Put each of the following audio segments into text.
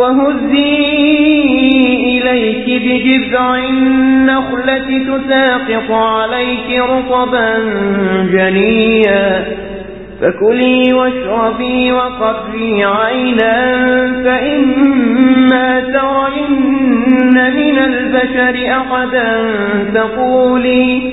وهزي إليك بجذع النخلة تساقط عليك رطبا جنيا. فكلي واشربي وقري عينا فإما ترين من البشر أحدا فقولي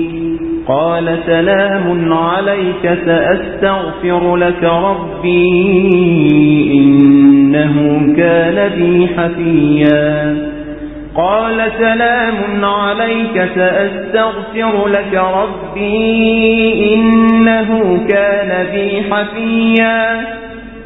قال سلام عليك سأستغفر لك ربي إنه كان بي حفيا. قال سلام عليك سأستغفر لك ربي إنه كان بي حفيا.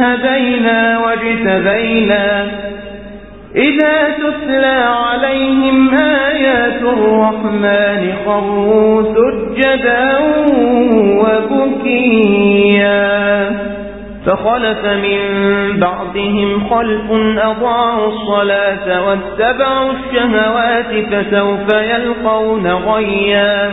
هدينا واجتبينا إذا تتلى عليهم آيات الرحمن خروا سجدا وبكيا فخلف من بعضهم خلف أضاعوا الصلاة واتبعوا الشهوات فسوف يلقون غيا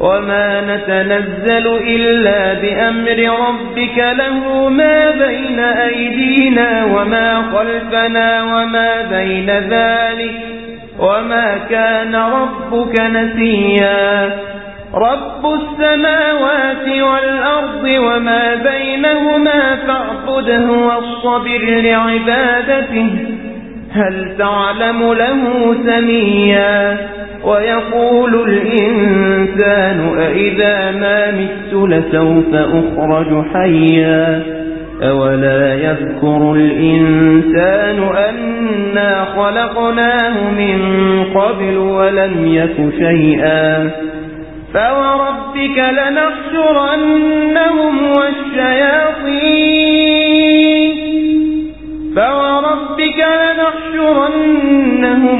وما نتنزل إلا بأمر ربك له ما بين أيدينا وما خلفنا وما بين ذلك وما كان ربك نسيا رب السماوات والأرض وما بينهما فاعبده واصطبر لعبادته هل تعلم له سميا ويقول الإنسان أئذا ما مت لسوف أخرج حيا أولا يذكر الإنسان أنا خلقناه من قبل ولم يك شيئا فوربك لنحشرنهم والشياطين فوربك لنحشرنهم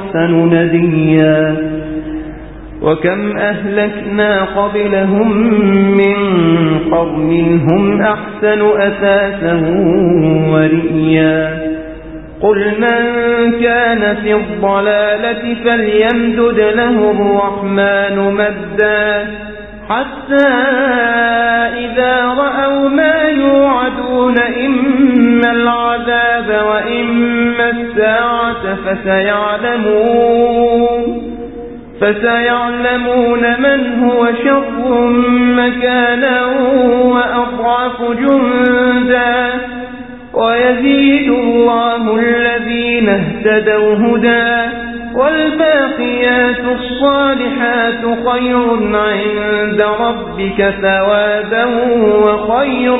نديا. وكم أهلكنا قبلهم من قرن هم أحسن أساسا ورئيا. قل من كان في الضلالة فليمدد له الرحمن مدا. حتى إذا رأوا ما يوعدون إما العذاب وإما الساعة فسيعلمون فسيعلمون من هو شر مكانا وأضعف جندا ويزيد الله الذين اهتدوا هدى والباقيات الصالحات خير عند ربك ثوابا وخير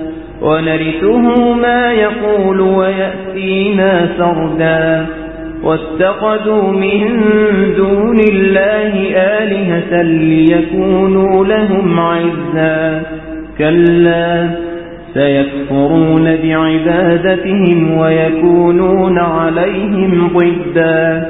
ونرثه ما يقول ويأتينا سردا واتخذوا من دون الله آلهة ليكونوا لهم عزا. كلا سيكفرون بعبادتهم ويكونون عليهم ضدا.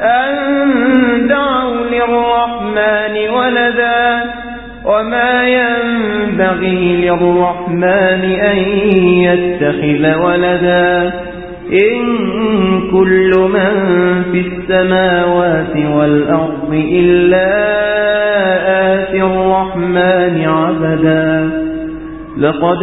أن دعوا للرحمن ولدا وما ينبغي للرحمن أن يتخذ ولدا إن كل من في السماوات والأرض إلا آتي الرحمن عبدا لقد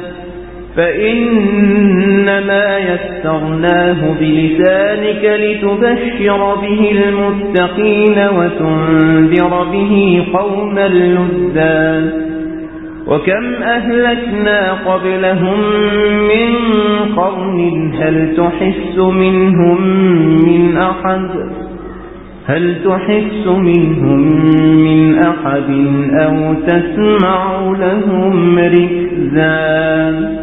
فإنما يسرناه بلسانك لتبشر به المتقين وتنذر به قوما لدا وكم أهلكنا قبلهم من قرن هل تحس منهم من أحد؟ هل تحس منهم من أحد أو تسمع لهم ركزا؟